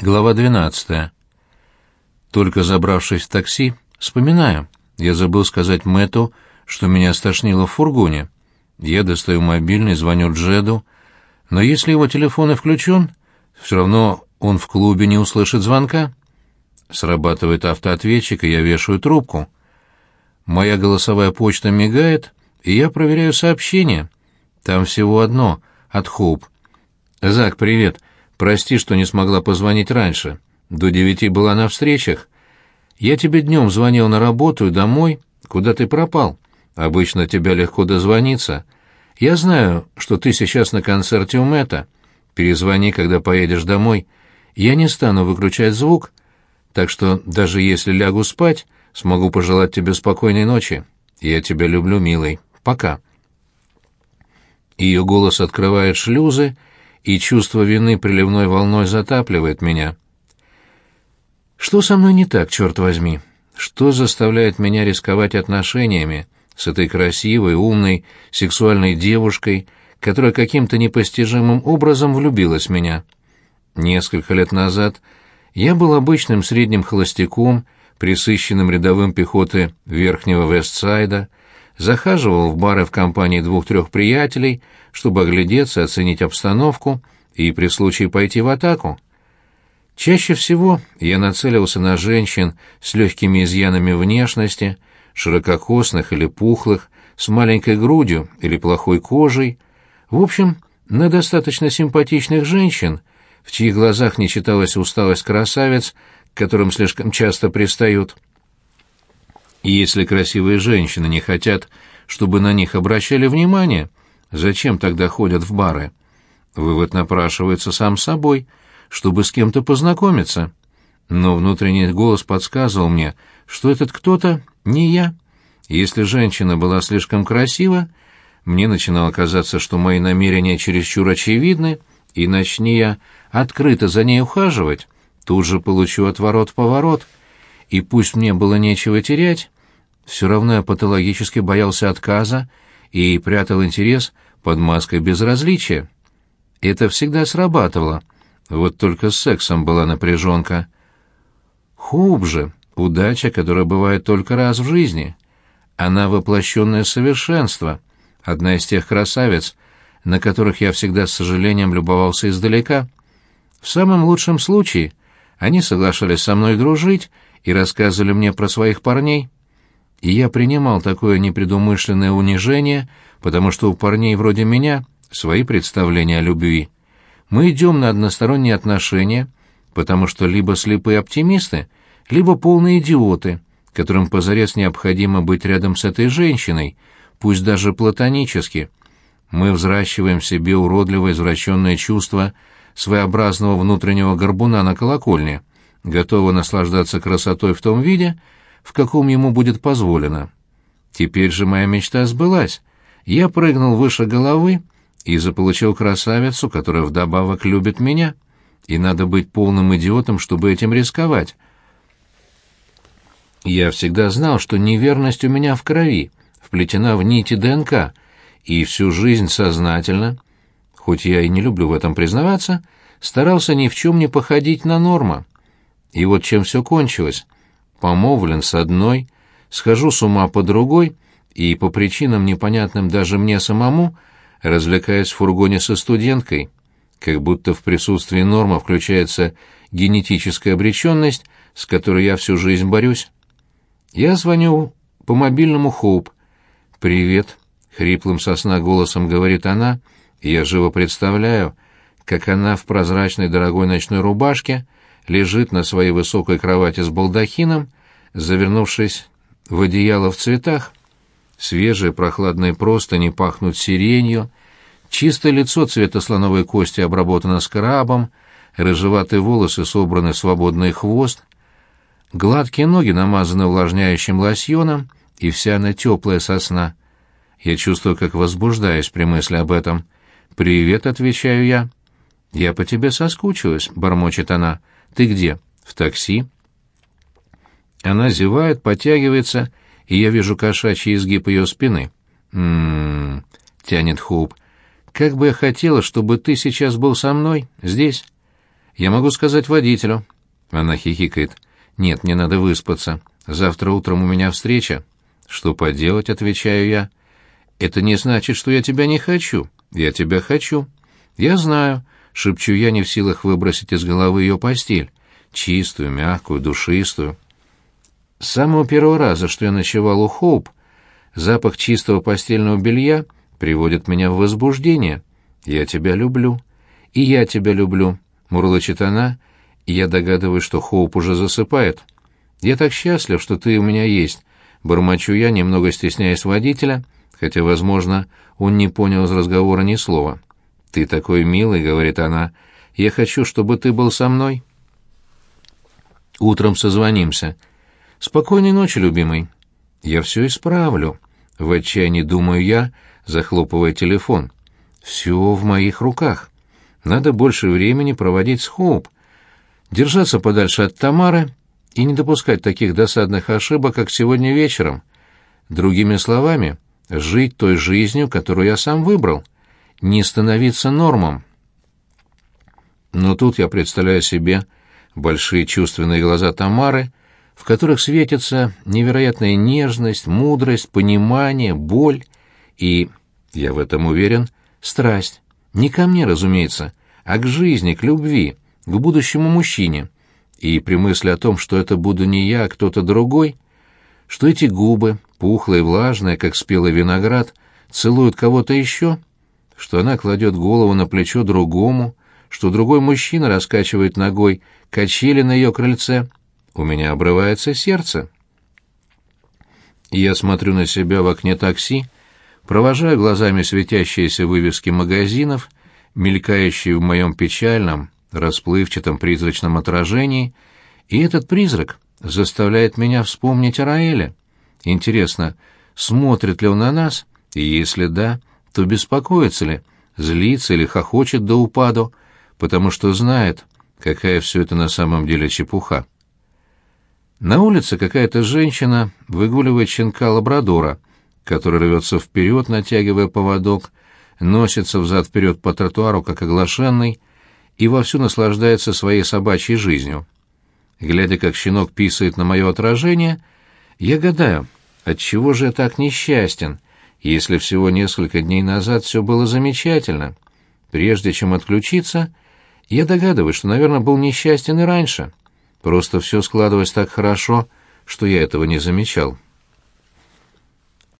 Глава 12. Только забравшись в такси, вспоминаю. Я забыл сказать Мэту, что меня стошнило в фургоне. Я достаю мобильный, звоню Джеду, но если его телефон и включен, все равно он в клубе не услышит звонка. Срабатывает автоответчик, и я вешаю трубку. Моя голосовая почта мигает, и я проверяю сообщение. Там всего одно, от Хоуп. «Зак, привет. Прости, что не смогла позвонить раньше. До девяти была на встречах. Я тебе днем звонил на работу и домой. Куда ты пропал? Обычно тебя легко дозвониться. Я знаю, что ты сейчас на концерте у Мэтта. Перезвони, когда поедешь домой. Я не стану выключать звук, так что даже если лягу спать, смогу пожелать тебе спокойной ночи. Я тебя люблю, милый. Пока. Ее голос открывает шлюзы, и чувство вины приливной волной затапливает меня. Что со мной не так, черт возьми? Что заставляет меня рисковать отношениями с этой красивой, умной, сексуальной девушкой, которая каким-то непостижимым образом влюбилась в меня? Несколько лет назад я был обычным средним холостяком, присыщенным рядовым пехоты Верхнего Вестсайда, захаживал в бары в компании двух-трех приятелей, чтобы оглядеться, оценить обстановку и при случае пойти в атаку. Чаще всего я нацеливался на женщин с легкими изъянами внешности, ширококосных или пухлых, с маленькой грудью или плохой кожей, в общем, на достаточно симпатичных женщин, в чьих глазах не читалась усталость красавец, к которым слишком часто пристают. И если красивые женщины не хотят, чтобы на них обращали внимание, зачем тогда ходят в бары? Вывод напрашивается сам собой, чтобы с кем-то познакомиться. Но внутренний голос подсказывал мне, что этот кто-то не я. Если женщина была слишком красива, мне начинало казаться, что мои намерения чересчур очевидны, и начни я открыто за ней ухаживать, тут же получу отворот-поворот — и пусть мне было нечего терять, все равно я патологически боялся отказа и прятал интерес под маской безразличия. Это всегда срабатывало, вот только с сексом была напряженка. Хуб же, удача, которая бывает только раз в жизни. Она воплощенное совершенство, одна из тех красавиц, на которых я всегда с сожалением любовался издалека. В самом лучшем случае они соглашались со мной дружить, и рассказывали мне про своих парней. И я принимал такое непредумышленное унижение, потому что у парней вроде меня свои представления о любви. Мы идем на односторонние отношения, потому что либо слепые оптимисты, либо полные идиоты, которым позарез необходимо быть рядом с этой женщиной, пусть даже платонически. Мы взращиваем в себе уродливое извращенное чувство своеобразного внутреннего горбуна на колокольне — готова наслаждаться красотой в том виде, в каком ему будет позволено. Теперь же моя мечта сбылась. Я прыгнул выше головы и заполучил красавицу, которая вдобавок любит меня. И надо быть полным идиотом, чтобы этим рисковать. Я всегда знал, что неверность у меня в крови, вплетена в нити ДНК, и всю жизнь сознательно, хоть я и не люблю в этом признаваться, старался ни в чем не походить на норма. И вот чем все кончилось. Помолвлен с одной, схожу с ума по другой, и по причинам, непонятным даже мне самому, развлекаюсь в фургоне со студенткой, как будто в присутствии норма включается генетическая обреченность, с которой я всю жизнь борюсь. Я звоню по мобильному Хоуп. «Привет», — хриплым сосна голосом говорит она, и я живо представляю, как она в прозрачной дорогой ночной рубашке — лежит на своей высокой кровати с балдахином, завернувшись в одеяло в цветах. Свежие прохладные простыни пахнут сиренью, чистое лицо цвета слоновой кости обработано скрабом, рыжеватые волосы собраны в свободный хвост, гладкие ноги намазаны увлажняющим лосьоном, и вся она теплая сосна. Я чувствую, как возбуждаюсь при мысли об этом. «Привет», — отвечаю я. «Я по тебе соскучилась», — бормочет она. «Ты где?» «В такси». Она зевает, потягивается, и я вижу кошачий изгиб ее спины. «М-м-м», тянет Хоуп. «Как бы я хотела, чтобы ты сейчас был со мной, здесь». Я могу сказать водителю. Она хихикает. Нет, мне надо выспаться. Завтра утром у меня встреча. Что поделать, отвечаю я. Это не значит, что я тебя не хочу. Я тебя хочу. Я знаю, шепчу я, не в силах выбросить из головы ее постель. Чистую, мягкую, душистую. С самого первого раза, что я ночевал у Хоуп, запах чистого постельного белья приводит меня в возбуждение. Я тебя люблю. И я тебя люблю, мурлычет она, и я догадываюсь, что Хоуп уже засыпает. Я так счастлив, что ты у меня есть, бормочу я, немного стесняясь водителя, хотя, возможно, он не понял из разговора ни слова. Ты такой милый, говорит она. Я хочу, чтобы ты был со мной. Утром созвонимся. Спокойной ночи, любимый. Я все исправлю. В отчаянии думаю я, захлопывая телефон. Все в моих руках. Надо больше времени проводить с Хоуп, держаться подальше от Тамары и не допускать таких досадных ошибок, как сегодня вечером. Другими словами, жить той жизнью, которую я сам выбрал, не становиться нормом. Но тут я представляю себе большие чувственные глаза Тамары, в которых светится невероятная нежность, мудрость, понимание, боль и, я в этом уверен, страсть. Не ко мне, разумеется, а к жизни, к любви, к будущему мужчине. И при мысли о том, что это буду не я, а кто-то другой, что эти губы, пухлые, влажные, как спелый виноград, целуют кого-то еще, что она кладет голову на плечо другому, что другой мужчина раскачивает ногой качели на ее крыльце, у меня обрывается сердце. Я смотрю на себя в окне такси, провожаю глазами светящиеся вывески магазинов, мелькающие в моем печальном, расплывчатом призрачном отражении, и этот призрак заставляет меня вспомнить о Раэле. Интересно, смотрит ли он на нас, и если да, то беспокоится ли, злится или хохочет до упаду, потому что знает, какая все это на самом деле чепуха. На улице какая-то женщина выгуливает щенка лабрадора, который рвется вперед, натягивая поводок, носится взад-вперед по тротуару, как оглашенный, и вовсю наслаждается своей собачьей жизнью. Глядя, как щенок писает на мое отражение, я гадаю, отчего же я так несчастен, если всего несколько дней назад все было замечательно. Прежде чем отключиться, я догадываюсь, что, наверное, был несчастен и раньше. Просто все складывалось так хорошо, что я этого не замечал.